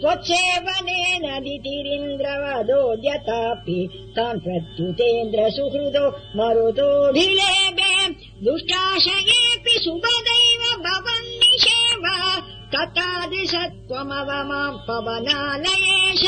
स्वच्छनेन दितिरिन्द्रवदोद्यतापि तान् प्रत्युतेन्द्र सुहृदो मरुतोऽभिलेबे दुष्टाशयेऽपि सुभदैव भवन्निषेव कथादिश पवनालयेश